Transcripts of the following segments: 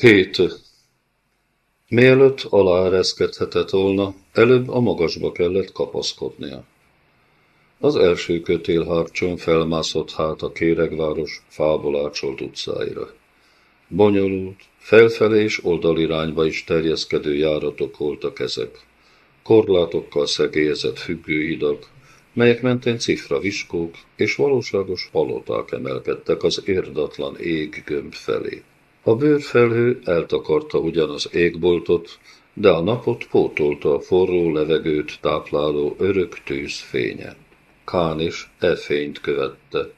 Hét. Mielőtt aláereszkedhetett volna, előbb a magasba kellett kapaszkodnia. Az első kötélhárcsón felmászott hát a Kéregváros fából ácsolt utcáira. Bonyolult, felfelé és oldalirányba is terjeszkedő járatok voltak ezek. Korlátokkal szegélyezett függőhidak, melyek mentén cifra viskók és valóságos paloták emelkedtek az érdatlan ég gömb felé. A bőrfelhő eltakarta ugyan az égboltot, de a napot pótolta a forró levegőt tápláló örök tűz fénye. Kán is e fényt követte.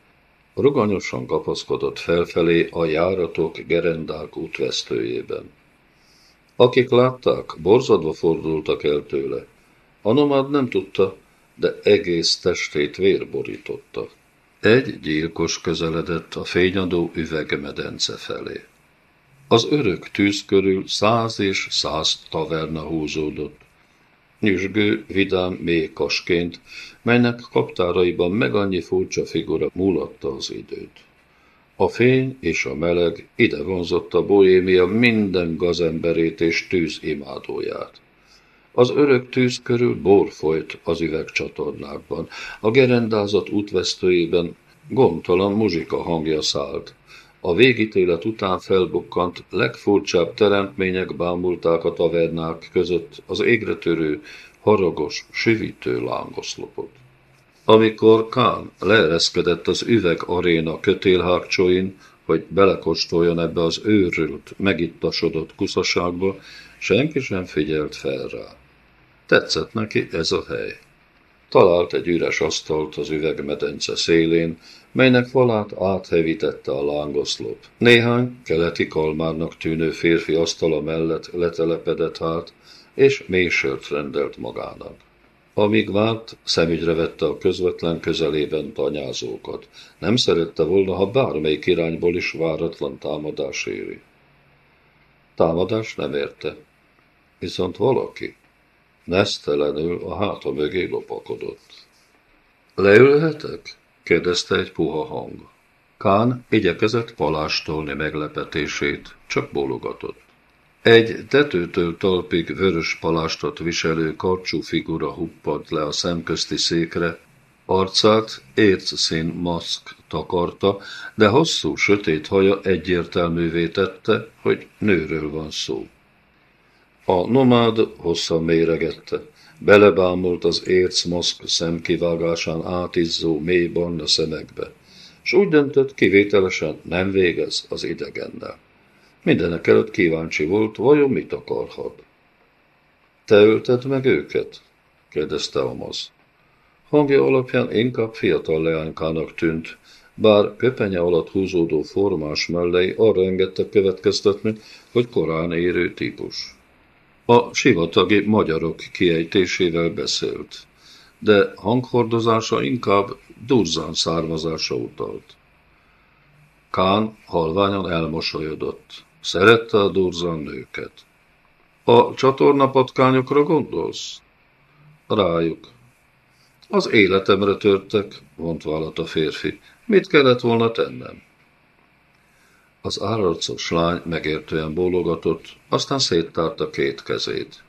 Ruganyosan kapaszkodott felfelé a járatok gerendák útvesztőjében. Akik látták, borzadva fordultak el tőle. A nomád nem tudta, de egész testét vérborította. Egy gyilkos közeledett a fényadó üvegmedence felé. Az örök tűz körül száz és száz taverna húzódott. Nyüzsgő, vidám mékasként, melynek kaptáraiban meg annyi furcsa figura múlatta az időt. A fény és a meleg ide vonzott a bohémia minden gazemberét és tűz imádóját. Az örök tűz körül bor folyt az üvegcsatornákban, a gerendázat útvesztőjében gondtalan muzsika hangja szállt, a végítélet után felbukkant legfurcsább teremtmények bámulták a tavernák között az égre törő, haragos, süvítő lángoszlopot. Amikor Kán leereszkedett az üveg aréna kötélhágcsóin, hogy belekostoljon ebbe az őrült, megittasodott kuszaságba, senki sem figyelt fel rá. Tetszett neki ez a hely. Talált egy üres asztalt az üvegmedence szélén, melynek falát áthevítette a lángoszlop. Néhány keleti kalmárnak tűnő férfi asztala mellett letelepedett hát, és mély sört rendelt magának. Amíg várt, szemügyre vette a közvetlen közelében tanyázókat. Nem szerette volna, ha bármelyik irányból is váratlan támadás éri. Támadás nem érte. Viszont valaki nesztelenül a háta mögé lopakodott. Leülhetek? kérdezte egy puha hang. Kán igyekezett palástolni meglepetését, csak bólogatott. Egy tetőtől talpig vörös palástot viselő karcsú figura huppadt le a szemközti székre, arcát ércszín maszk takarta, de hosszú, sötét haja egyértelművé tette, hogy nőről van szó. A nomád hosszan méregette. Belebámult az ércmaszk szemkivágásán átizzó mély barna szemekbe, és úgy döntött, kivételesen nem végez az idegennel. Mindenek előtt kíváncsi volt, vajon mit akarhat. Te ölted meg őket? kérdezte Amaz. Hangja alapján inkább fiatal leánykának tűnt, bár köpenye alatt húzódó formás mellei arra engedtek következtetni, hogy korán érő típus. A sivatagi magyarok kiejtésével beszélt, de hanghordozása inkább durzán származása utalt. Kán halványan elmosolyodott. Szerette a durzán nőket. A csatornapatkányokra gondolsz? Rájuk. Az életemre törtek, vállat a férfi. Mit kellett volna tennem? Az állarcos lány megértően bólogatott, aztán széttárta két kezét.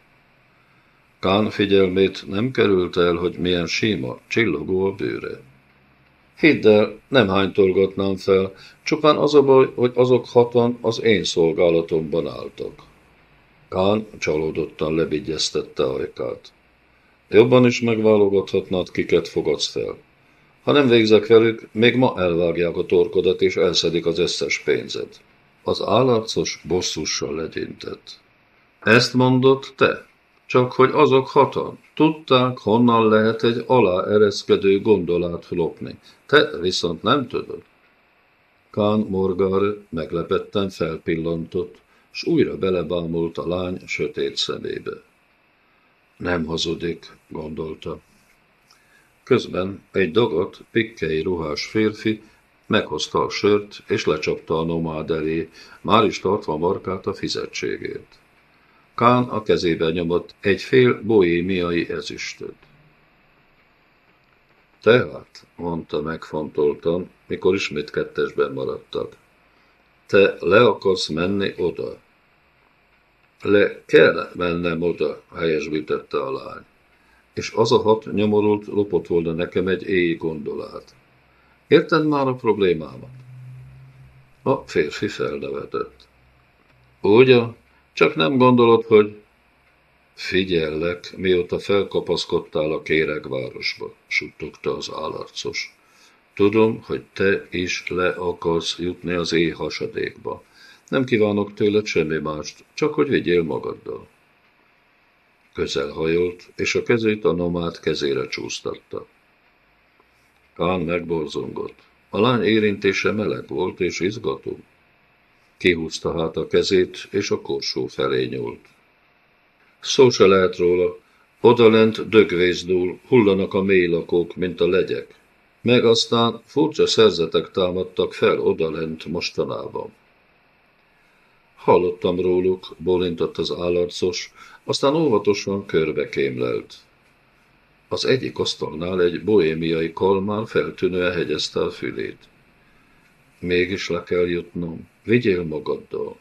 Kán figyelmét nem került el, hogy milyen síma, csillogó a bőre. Hidd el, nem hánytolgatnám fel, csupán az a baj, hogy azok hatan az én szolgálatomban álltak. Kán csalódottan lebigyeztette ajkát. Jobban is megválogathatnád, kiket fogadsz fel. Ha nem végzek velük, még ma elvágják a torkodat és elszedik az összes pénzet. Az állarcos bosszussal legyintett. Ezt mondott te? Csak hogy azok hatan tudták, honnan lehet egy aláereszkedő gondolát lopni. Te viszont nem tudod. Kán Morgar meglepetten felpillantott, s újra belebámult a lány sötét szemébe. Nem hazudik, gondolta. Közben egy dagat, pikkei ruhás férfi meghozta a sört, és lecsapta a nomád elé, már is tartva markát a fizetségért. Kán a kezébe nyomott egy fél bohémiai ezüstöt. Tehát, mondta megfontoltan, mikor ismét kettesben maradtak. Te le akarsz menni oda? Le kell mennem oda, helyesbítette a lány. És az a hat nyomorult lopott volna nekem egy éj gondolát. Érted már a problémámat? A férfi felnevetett. Ugye, csak nem gondolod, hogy Figyellek, mióta felkapaszkodtál a kéregvárosba, suttogta az állarcos. Tudom, hogy te is le akarsz jutni az éj hasadékba. Nem kívánok tőled semmi mást, csak hogy vigyél magaddal. Közel hajolt, és a kezét a nomád kezére csúsztatta. Kán megborzongott. A lány érintése meleg volt és izgató. Kihúzta hát a kezét, és a korsó felé nyúlt. Szó se lehet róla. Odalent dögvészdúl, hullanak a mélylakók, mint a legyek. Meg aztán furcsa szerzetek támadtak fel odalent mostanában. Hallottam róluk, bólintott az állarcos, aztán óvatosan körbe kémlelt. Az egyik asztalnál egy bohémiai kalmár feltűnően hegyezte a fülét. Mégis le kell jutnom, vigyél magaddal.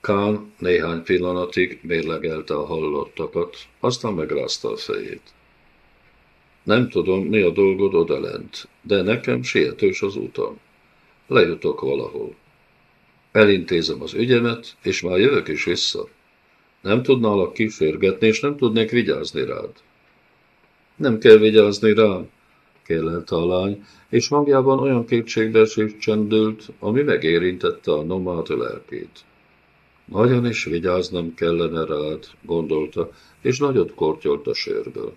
Kán néhány pillanatig mérlegelte a hallottakat, aztán megrázta a fejét. Nem tudom, mi a dolgod odalent, de nekem sietős az utam. Lejutok valahol. Elintézem az ügyemet, és már jövök is vissza. Nem tudnálak kísérgetni, és nem tudnék vigyázni rád. Nem kell vigyázni rám, kérlelte a lány, és magjában olyan kétségbeesés csendült, ami megérintette a nomád lelkét. Nagyon is vigyáznom kellene rád, gondolta, és nagyot kortyolt a sörből.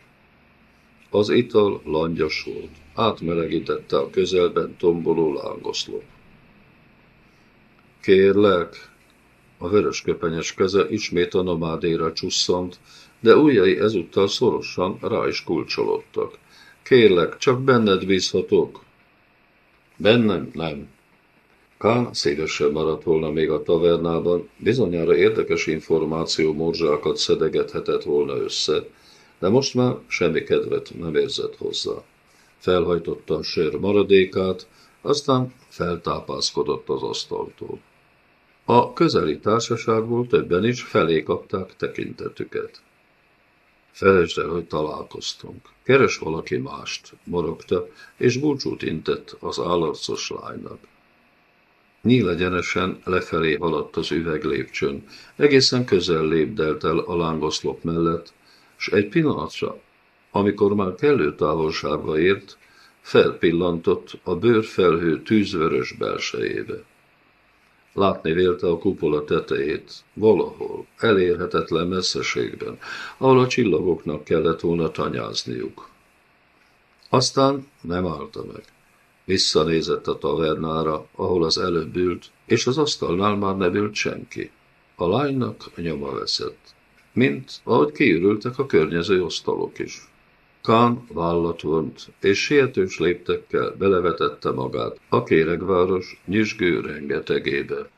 Az ital langyos volt, átmelegítette a közelben tomboló lángoszlop. Kérlek, a vörös köpenyes keze ismét a nomádéra csusszant, de ujjai ezúttal szorosan rá is kulcsolódtak. Kérlek, csak benned bízhatok. Bennem nem, Kán szívesen maradt volna még a tavernában, bizonyára érdekes információ morzsákat szedegethetett volna össze, de most már semmi kedvet nem érzett hozzá. Felhajtotta a sör maradékát, aztán feltápászkodott az asztaltól. A közeli társaságból többen is felé kapták tekintetüket. Felejtsd el, hogy találkoztunk. Keres valaki mást, morogta, és búcsút intett az állarcos lánynak. Nyílegyenesen lefelé haladt az üveglépcsőn, egészen közel lépdelt el a lángoszlop mellett, s egy pillanatra, amikor már kellő távolságba ért, felpillantott a bőrfelhő tűzvörös belsejébe. Látni vélte a kupola tetejét, valahol, elérhetetlen messzeségben, ahol a csillagoknak kellett volna tanyázniuk. Aztán nem állta meg. Visszanézett a tavernára, ahol az előbb ült, és az asztalnál már nem ült senki. A lánynak nyoma veszett, mint ahogy kiürültek a környező asztalok is. Kán vállat vont, és sietős léptekkel belevetette magát a kéregváros nyüzsgő rengetegébe.